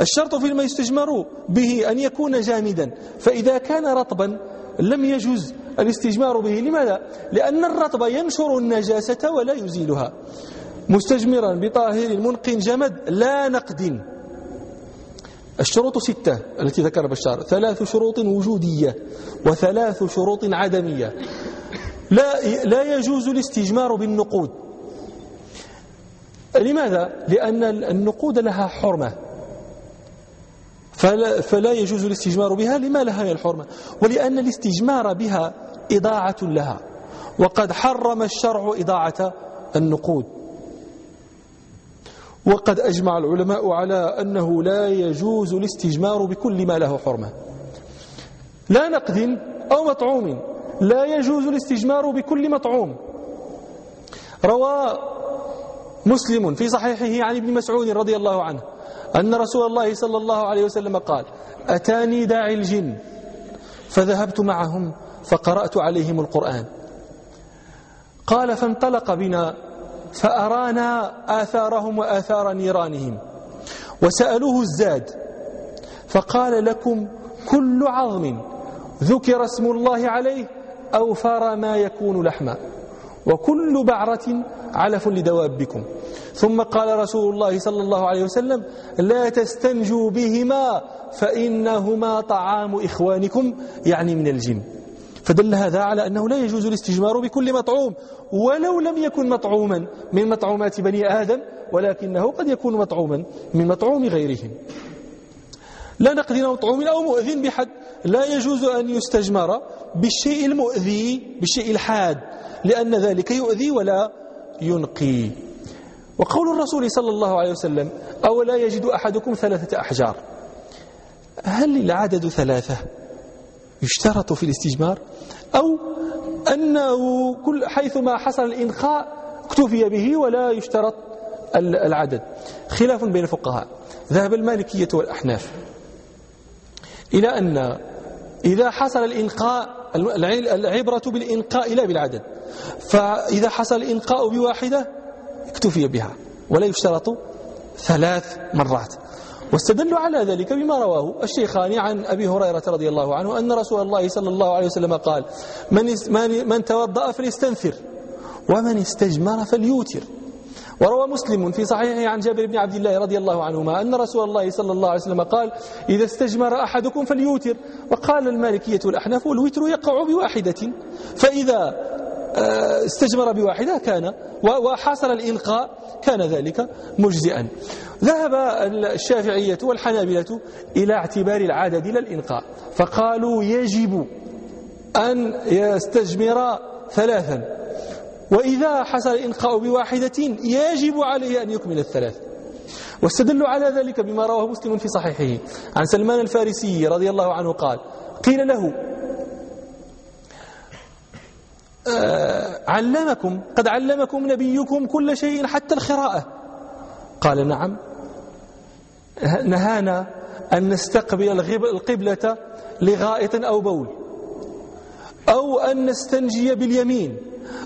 الشرط في ما يستجمر به أن يكون جامدا. فإذا كان رطبا لم يجوز الاستجمار به. لماذا؟ لأن الرطب ينشر النجاسة ولا يزيلها. مستجمرا بطاهر منقين جمد لا نقد. الشروط ستة التي ذكر بشار. ثلاث شروط وجودية وثلاث شروط عدمية. لا لا يجوز الاستجمار بالنقود. لماذا؟ لأن النقود لها حرمة. فلا, فلا يجوز الاستجمار بها. لما لها من الحرمة؟ ولأن الاستجمار بها إضاعة لها. وقد حرم الشرع إضاعة النقود. وقد أجمع العلماء على أنه لا يجوز الاستجمار بكل ما له حرمة. لا نقد أو مطعوم لا يجوز الاستجمار بكل مطعوم. روى مسلم في صحيحه عن ابن مسعود رضي الله عنه أن رسول الله صلى الله عليه وسلم قال أتاني داعي الجن فذهبت معهم فقرأت عليهم القرآن. قال فانطلق بنا فأرانا آثارهم وآثار نيرانهم. وسألوه الزاد فقال لكم كل عظم ذكر اسم الله عليه أوفر ما يكون لحما وكل بعرة علف لدوابكم. ثم قال رسول الله صلى الله عليه وسلم لا تستنجوا بهما فإنهما طعام إخوانكم يعني من الجن. فدل هذا على أنه لا يجوز الاستجمار بكل مطعوم ولو لم يكن مطعوما من مطعومات بني آدم ولكنه قد يكون مطعوما من مطعوم غيرهم. لا نقدر مطعوم أو مؤذن بحد لا يجوز أن يستجمر بالشيء المؤذي بالشيء الحاد لأن ذلك يؤذي ولا ينقي. وقول الرسول صلى الله عليه وسلم أو لا يجد أحدكم ثلاثة أحجار؟ هل العدد ثلاثة؟ يشترط في الاستجمار أو أنه كل حيثما حصل الإنخاء اكتفي به ولا يشترط العدد. خلاف بين الفقهاء. ذهب المالكية والأحناف إلى أن إذا حصل الإنقاء العبرة بالإنقاء لا بالعدد. فإذا حصل الإنقاء بواحدة اكتفي بها. ولا يشترط ثلاث مرات. واستدلوا على ذلك بما رواه الشيخان عن أبي هريرة رضي الله عنه أن رسول الله صلى الله عليه وسلم قال من, من توضأ فليستنثر ومن استجمر فليوتر. وروى مسلم في صحيحه عن جابر بن عبد الله رضي الله عنهما أن رسول الله صلى الله عليه وسلم قال إذا استجمر أحدكم فليوتر. وقال المالكية والأحناف والوتر يقع بواحدة فإذا آه، استجمر بواحدة كان وحصل الإلقاء كان ذلك مجزئا. ذهب الشافعية والحنابلة إلى اعتبار العدد لا الإلقاء فقالوا يجب أن يستجمر ثلاثا وإذا حصل الإنقاء بواحدة يجب عليه أن يكمل الثلاث. واستدلوا على ذلك بما رواه مسلم في صحيحه. عن سلمان الفارسي رضي الله عنه قال قيل له آه علمكم قد علمكم نبيكم كل شيء حتى الخراءة قال نعم. نهانا أن نستقبل القبلة لغائط أو بول. أو أن نستنجي باليمين.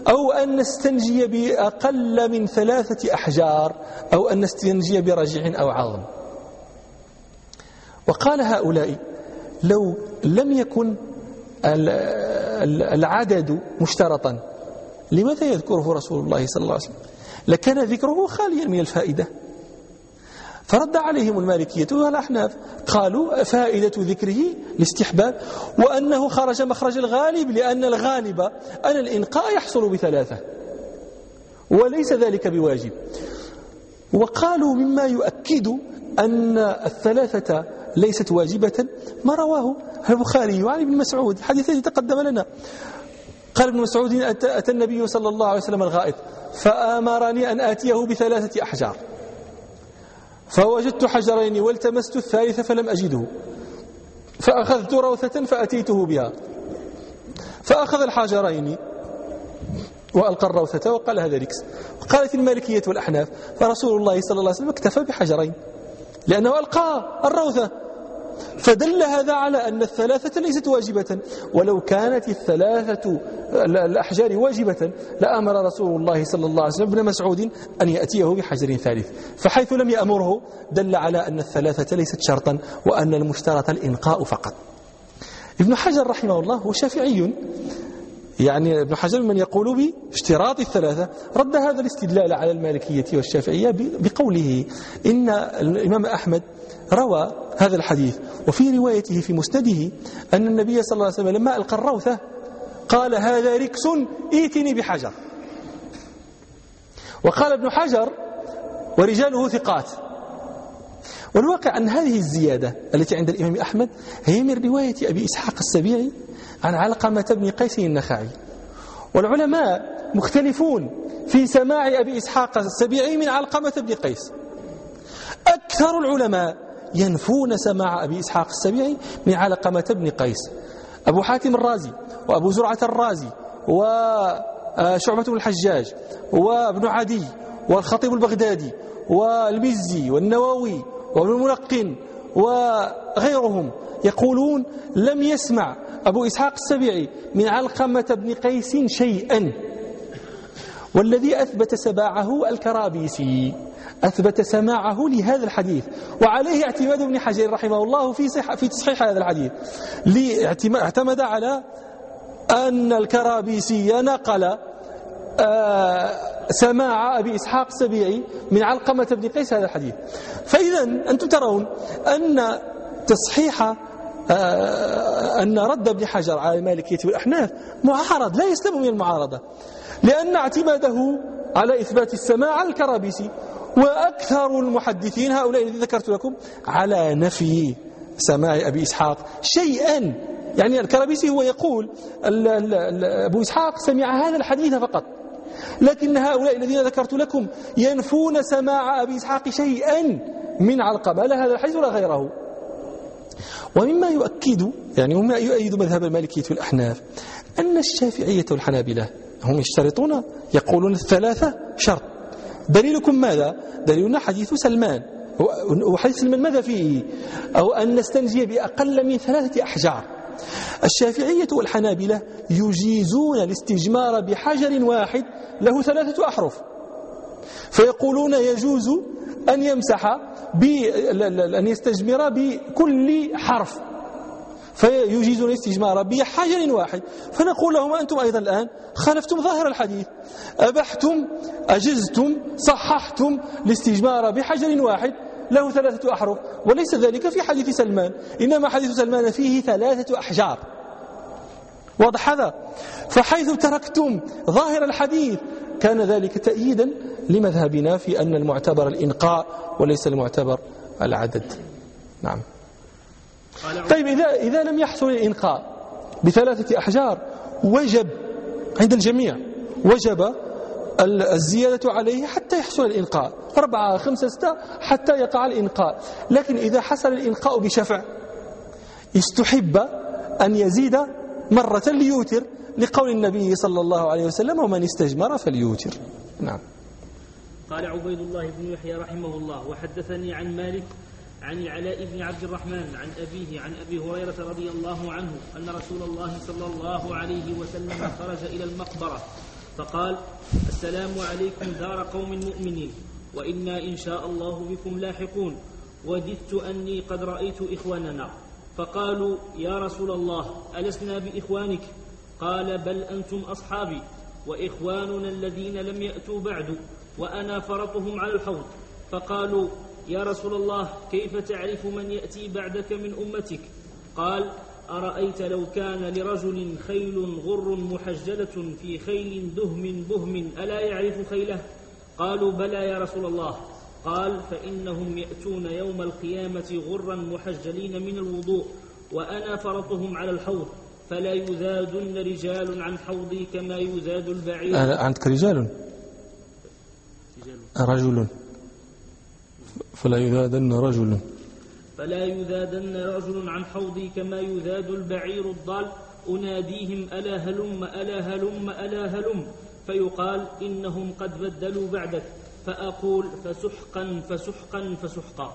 أو أن نستنجي بأقل من ثلاثة أحجار. أو أن نستنجي برجع أو عظم. وقال هؤلاء لو لم يكن العدد مشترطا لماذا يذكره رسول الله صلى الله عليه وسلم؟ لكان ذكره خاليا من الفائدة. فرد عليهم المالكية والأحناف. قالوا فائدة ذكره الاستحباب وأنه خرج مخرج الغالب لأن الغالب أن الإنقاء يحصل بثلاثة وليس ذلك بواجب. وقالوا مما يؤكد أن الثلاثة ليست واجبة. ما رواه البخاري عن ابن مسعود؟ حديث تقدم لنا. قال ابن مسعود أتى النبي صلى الله عليه وسلم الغائط فآمرني أن آتيه بثلاثة أحجار. فوجدت حجرين والتمست الثالث فلم أجده. فأخذت روثة فأتيته بها. فأخذ الحجرين وألقى الروثة وقال هذا ركس وقالت المالكية والأحناف فرسول الله صلى الله عليه وسلم اكتفى بحجرين لأنه ألقى الروثة. فدل هذا على أن الثلاثة ليست واجبة. ولو كانت الثلاثة الأحجار واجبة لأمر رسول الله صلى الله عليه وسلم ابن مسعود أن يأتيه بحجر ثالث. فحيث لم يأمره دل على أن الثلاثة ليست شرطا وأن المشترط الإنقاء فقط. ابن حجر رحمه الله هو شافعي. يعني ابن حجر من يقول باشتراط الثلاثة رد هذا الاستدلال على المالكية والشافعية بقوله إن الإمام أحمد روى هذا الحديث. وفي روايته في مسنده أن النبي صلى الله عليه وسلم لما ألقى الروثة قال هذا ركس ائتني بحجر. وقال ابن حجر ورجاله ثقات. والواقع أن هذه الزيادة التي عند الإمام أحمد هي من رواية أبي إسحاق السبيعي عن علقمة بن قيس النخعي. والعلماء مختلفون في سماع أبي إسحاق السبيعي من علقمة بن قيس. أكثر العلماء ينفون سماع أبي إسحاق السبيعي من علقمة بن قيس. أبو حاتم الرازي وأبو زرعة الرازي وشعبة بن الحجاج وابن عدي والخطيب البغدادي والمزي والنووي وابن الملقن وغيرهم يقولون لم يسمع أبو إسحاق السبيعي من علقمة بن قيس شيئا. والذي أثبت سباعه الكرابيسي. أثبت سماعه لهذا الحديث. وعليه اعتماد ابن حجر رحمه الله في صح في تصحيح هذا الحديث. اعتمد على أن الكرابيسي نقل آه، سماع أبي إسحاق السبيعي من علقمة بن قيس هذا الحديث. فإذا أنتم ترون أن تصحيح آه، أن رد ابن حجر على المالكية والأحناف معارض لا يسلم من المعارضة. لأن اعتماده على إثبات السماع على الكرابيسي. وأكثر المحدثين هؤلاء الذين ذكرت لكم على نفي سماع أبي إسحاق شيئا. يعني الكرابيسي هو يقول أبو إسحاق سمع هذا الحديث فقط. لكن هؤلاء الذين ذكرت لكم ينفون سماع أبي إسحاق شيئا من علقمة. لا هذا الحديث ولا غيره؟ ومما يؤكد يعني ومما يؤيد مذهب المالكية والأحناف أن الشافعية والحنابلة هم يشترطون يقولون الثلاثة شرط. دليلكم ماذا؟ دليلنا حديث سلمان وحديث سلمان ماذا فيه؟ أو أن نستنجي بأقل من ثلاثة أحجار الشافعية والحنابلة يجيزون الاستجمار بحجر واحد له ثلاثة أحرف فيقولون يجوز أن يمسح أن يستجمر بكل حرف فيجيزون الاستجمار بحجر واحد. فنقول لهم أنتم أيضا الآن خالفتم ظاهر الحديث. أبحتم أجزتم صححتم الاستجمار بحجر واحد. له ثلاثة أحرف. وليس ذلك في حديث سلمان. إنما حديث سلمان فيه ثلاثة أحجار. واضح هذا؟ فحيث تركتم ظاهر الحديث كان ذلك تأييدا لمذهبنا في أن المعتبر الإنقاء وليس المعتبر العدد. نعم. طيب إذا, إذا لم يحصل الإنقاء بثلاثة أحجار وجب عند الجميع وجب الزيادة عليه حتى يحصل الإنقاء أربعة خمسة ستة حتى يقع الإنقاء لكن إذا حصل الإنقاء بشفع استحب أن يزيد مرة ليوتر لقول النبي صلى الله عليه وسلم ومن استجمر فليوتر. نعم. قال عبيد الله بن يحيى رحمه الله وحدثني عن مالك عن العلاء بن عبد الرحمن عن أبيه عن أبي هريرة رضي الله عنه أن رسول الله صلى الله عليه وسلم خرج إلى المقبرة فقال السلام عليكم دار قوم مؤمنين وإنا إن شاء الله بكم لاحقون وددت أني قد رأيت إخواننا. فقالوا يا رسول الله ألسنا بإخوانك؟ قال بل أنتم أصحابي وإخواننا الذين لم يأتوا بعد وأنا فرطهم على الحوض. فقالوا يا رسول الله كيف تعرف من يأتي بعدك من أمتك؟ قال أرأيت لو كان لرجل خيل غر محجلة في خيل دهم بهم ألا يعرف خيله؟ قالوا بلى يا رسول الله. قال فإنهم يأتون يوم القيامة غرا محجلين من الوضوء وأنا فرطهم على الحوض فلا يزادن رجال عن حوضي كما يزاد البعير. عندك رجال. رجل. فلا يزادن رجل. فلا يذادن رجل عن حوضي كما يذاد البعير الضال. أناديهم ألا هلم ألا هلم ألا هلم. فيقال إنهم قد بدلوا بعدك. فأقول فسحقا فسحقا فسحقا.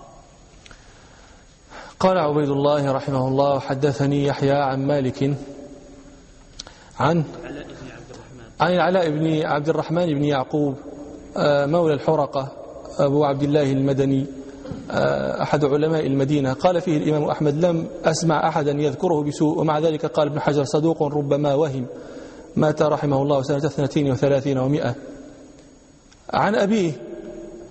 قال عبيد الله رحمه الله حدثني يحيى عن مالك عن عن العلاء بن عبد الرحمن بن يعقوب آه، مولى الحرقة أبو عبد الله المدني. أحد علماء المدينة. قال فيه الإمام أحمد لم أسمع أحدا يذكره بسوء. ومع ذلك قال ابن حجر صدوق ربما وهم. مات رحمه الله سنة اثنتين وثلاثين ومئة. عن أبيه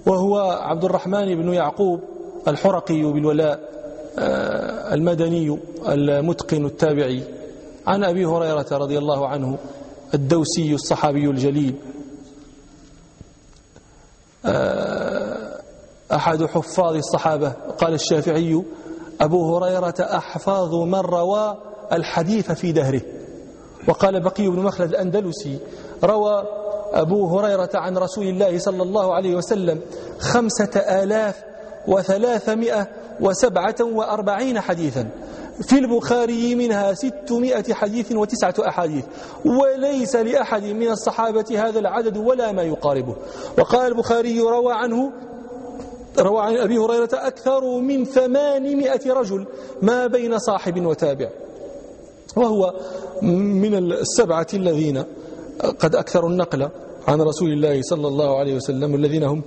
وهو عبد الرحمن بن يعقوب الحرقي بالولاء آه، المدني المتقن التابعي. عن أبي هريرة رضي الله عنه الدوسي الصحابي الجليل. آه، أحد حفاظ الصحابة. قال الشافعي أبو هريرة أحفظ من روى الحديث في دهره. وقال بقي بن مخلد الأندلسي روى أبو هريرة عن رسول الله صلى الله عليه وسلم خمسة آلاف وثلاثمائة وسبعة وأربعين حديثا. في البخاري منها ستمائة حديث وتسعة أحاديث. وليس لأحد من الصحابة هذا العدد ولا ما يقاربه. وقال البخاري روى عنه روى عن أبي هريرة أكثر من ثمانمائة رجل ما بين صاحب وتابع وهو من السبعة الذين قد أكثروا النقل عن رسول الله صلى الله عليه وسلم الذين هم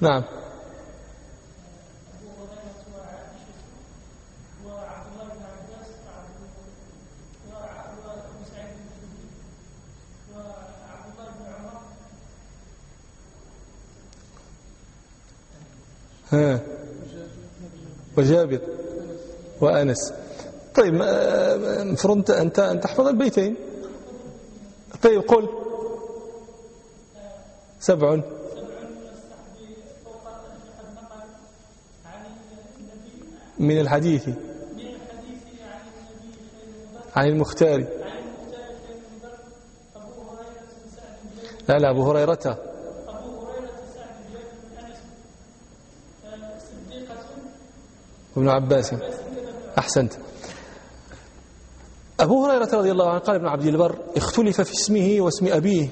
نعم ها وجابر وأنس. طيب المفروض أنت أن تحفظ البيتين. طيب قل. سبع. من الحديث. عن المختار. لا لا أبو هريرة. ابن عباس. أحسنت. أبو هريرة رضي الله عنه قال ابن عبد البر اختلف في اسمه واسم أبيه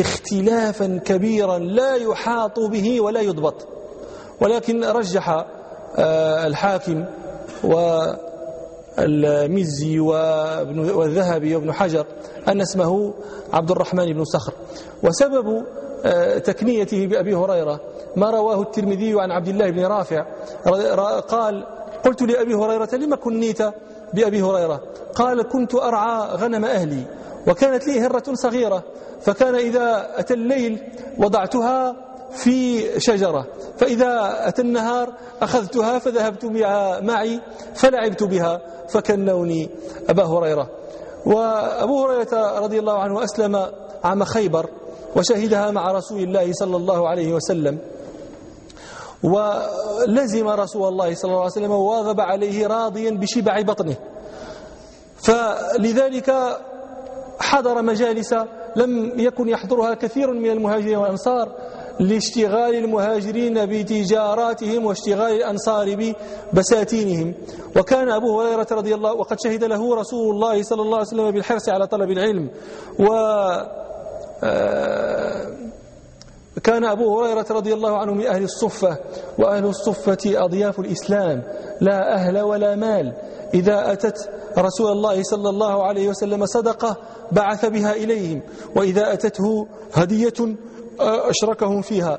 اختلافا كبيرا لا يحاط به ولا يضبط. ولكن رجح آه، الحاكم والمزي والذهبي وابن حجر أن اسمه عبد الرحمن بن صخر. وسبب آه، تكنيته بأبي هريرة ما رواه الترمذي عن عبد الله بن رافع. قال قلت لأبي هريرة لما كنيت بأبي هريرة؟ قال كنت أرعى غنم أهلي وكانت لي هرة صغيرة فكان إذا أتى الليل وضعتها في شجرة فإذا أتى النهار أخذتها فذهبت معي فلعبت بها فكنوني أبا هريرة. وأبو هريرة رضي الله عنه أسلم عام خيبر وشهدها مع رسول الله صلى الله عليه وسلم. ولزم رسول الله صلى الله عليه وسلم وواظب عليه راضيا بشبع بطنه. فلذلك حضر مجالس لم يكن يحضرها كثير من المهاجرين والأنصار لاشتغال المهاجرين بتجاراتهم واشتغال الأنصار ببساتينهم. وكان أبو هريرة رضي الله وقد شهد له رسول الله صلى الله عليه وسلم بالحرص على طلب العلم. و آه، كان أبو هريرة رضي الله عنه من أهل الصفة وأهل الصفة أضياف الإسلام لا أهل ولا مال. إذا أتت رسول الله صلى الله عليه وسلم صدقة بعث بها إليهم. وإذا أتته هدية أشركهم فيها.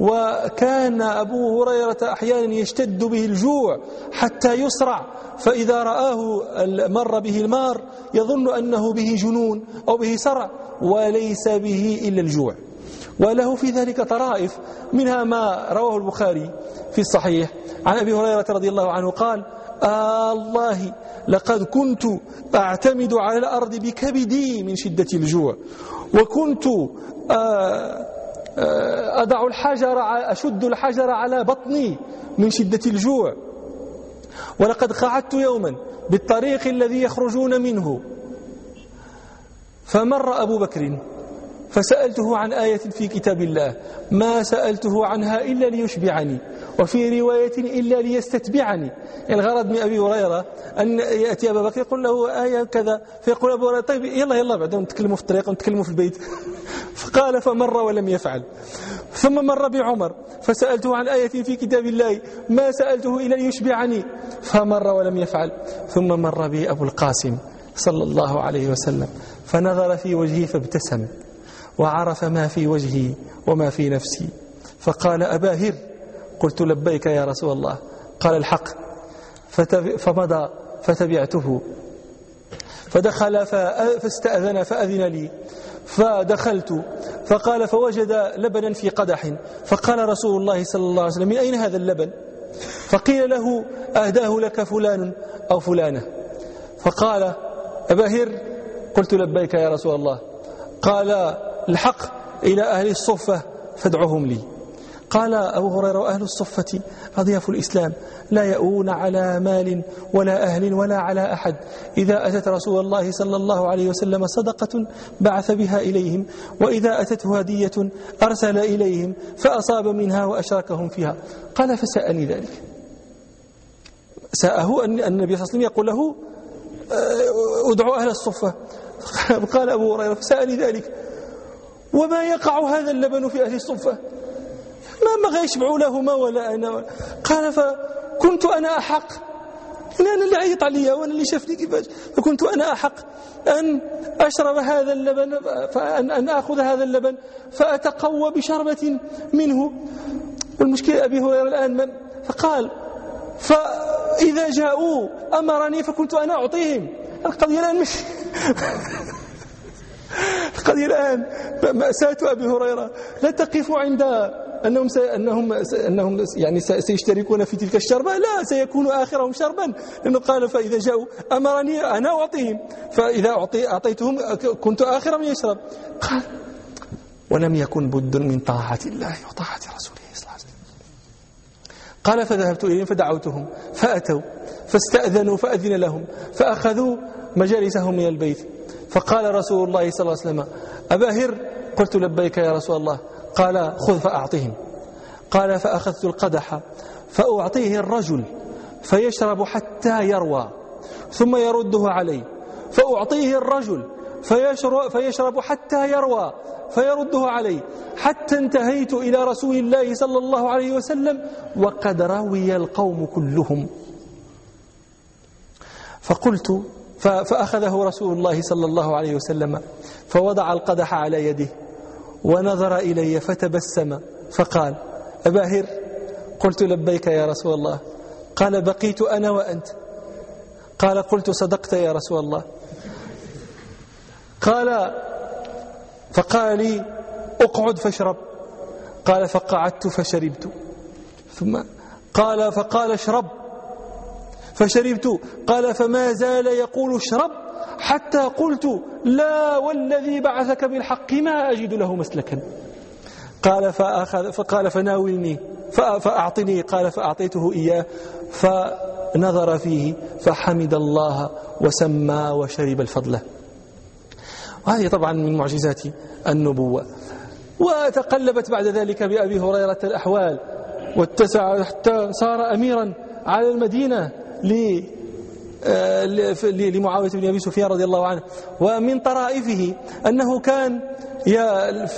وكان أبو هريرة أحيانا يشتد به الجوع حتى يسرع فإذا رآه مر به المار يظن أنه به جنون أو به سرع وليس به إلا الجوع. وله في ذلك طرائف منها ما رواه البخاري في الصحيح. عن أبي هريرة رضي الله عنه قال آه آلله لقد كنت أعتمد على الأرض بكبدي من شدة الجوع وكنت آه آه أضع الحجر أشد الحجر على بطني من شدة الجوع ولقد قعدت يوما بالطريق الذي يخرجون منه. فمر أبو بكر فسألته عن آية في كتاب الله ما سألته عنها إلا ليشبعني وفي رواية إلا ليستتبعني. الغرض من أبي هريرة أن يأتي أبا بكر يقول له آية كذا فيقول أبو هريرة طيب يلا يلا بعد نتكلموا في الطريق ونتكلموا في البيت. فقال فمر ولم يفعل. ثم مر بعمر فسألته عن آية في كتاب الله ما سألته إلا ليشبعني. فمر ولم يفعل. ثم مر به أبو القاسم صلى الله عليه وسلم فنظر في وجهه فابتسم. وعرف ما في وجهي وما في نفسي. فقال أبا هر قلت لبيك يا رسول الله. قال الحق فمضى فتبعته. فدخل فاستأذن فأذن لي. فدخلت فقال فوجد لبنا في قدح. فقال رسول الله صلى الله عليه وسلم من أين هذا اللبن؟ فقيل له أهداه لك فلان أو فلانة. فقال أبا هر قلت لبيك يا رسول الله. قال الحق إلى أهل الصفة فادعهم لي. قال أبو هريرة وأهل الصفة أضياف الإسلام لا يؤون على مال ولا أهل ولا على أحد. إذا أتت رسول الله صلى الله عليه وسلم صدقة بعث بها إليهم وإذا أتته هدية أرسل إليهم فأصاب منها وأشركهم فيها. قال فسألني ذلك. ساءه أن النبي صلى الله عليه وسلم يقول له آه، ادعوا أهل الصفة قال أبو هريرة فسألني ذلك. وما يقع هذا اللبن في أهل الصفة. ما ما يشبعوا لهما ولا أنا. قال فكنت أنا أحق. أنا اللي عيط عليا وأنا اللي شافني كيفاش. فكنت أنا أحق أن أشرب هذا اللبن فأن أن أخذ هذا اللبن فأتقوى بشربة منه. والمشكلة أبي هريرة الآن من؟ فقال فإذا جاءوا أمرني فكنت أنا أعطيهم. القضية الآن مش. القضية الآن مأساة أبي هريرة لا تقف عند أنهم أنهم أنهم يعني سيشتركون في تلك الشربة؟ لا سيكون آخرهم شربا. لأنه قال فإذا جاءوا أمرني أنا أعطيهم فإذا أعطي أعطيتهم كنت آخر من يشرب. قال ولم يكن بد من طاعة الله وطاعة رسوله صلى الله عليه وسلم. قال فذهبت إليهم فدعوتهم. فأتوا فاستأذنوا فأذن لهم. فأخذوا مجالسهم من البيت. فقال رسول الله صلى الله عليه وسلم أبا هر قلت لبيك يا رسول الله. قال خذ فأعطهم. قال فأخذت القدح فأعطيه الرجل فيشرب حتى يروى ثم يرده علي فأعطيه الرجل فيشرب, حتى يروى فيرده علي حتى انتهيت إلى رسول الله صلى الله عليه وسلم وقد روي القوم كلهم. فقلت فأخذه رسول الله صلى الله عليه وسلم فوضع القدح على يده ونظر إلي فتبسم فقال أباهر قلت لبيك يا رسول الله. قال بقيت أنا وأنت. قال قلت صدقت يا رسول الله. قال فقال لي اقعد فاشرب. قال فقعدت فشربت. ثم قال فقال اشرب. فشربت. قال فما زال يقول اشرب حتى قلت لا والذي بعثك بالحق ما أجد له مسلكا. قال فأخذ فقال فناولني. فأعطني. قال فأعطيته إياه. فنظر فيه فحمد الله وسمى وشرب الفضل. وهذه طبعا من معجزات النبوة. وتقلبت بعد ذلك بأبي هريرة الأحوال. واتسع حتى صار أميرا على المدينة. لمعاوية بن أبي سفيان رضي الله عنه. ومن طرائفه أنه كان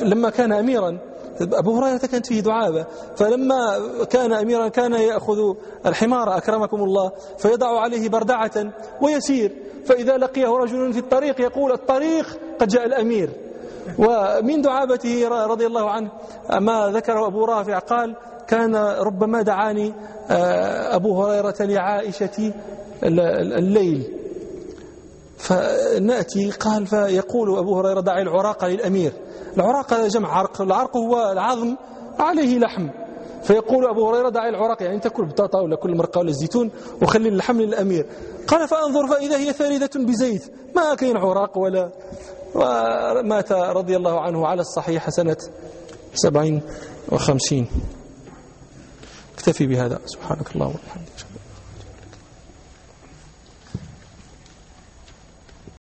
لما كان أميرا أبو هريرة كانت فيه دعابة. فلما كان أميرا كان يأخذ الحمار أكرمكم الله فيضع عليه بردعة ويسير. فإذا لقيه رجل في الطريق يقول الطريق قد جاء الأمير. ومن دعابته رضي الله عنه ما ذكر أبو رافع قال كان ربما دعاني آه، أبو هريرة لعائشة الليل. فنأتي قال فيقول أبو هريرة دعي العراق للأمير. العراق جمع عرق العرق هو العظم عليه لحم. فيقول أبو هريرة دعي العراق يعني تأكل بطاطا ولا كل مرقة ولا الزيتون وخلي اللحم للأمير. قال فأنظر فإذا هي ثالثة بزيت. ما كاين عراق ولا ومات رضي الله عنه على الصحيح سنة سبعين وخمسين. اكتفي بهذا. سبحانك اللهم وبحمدك.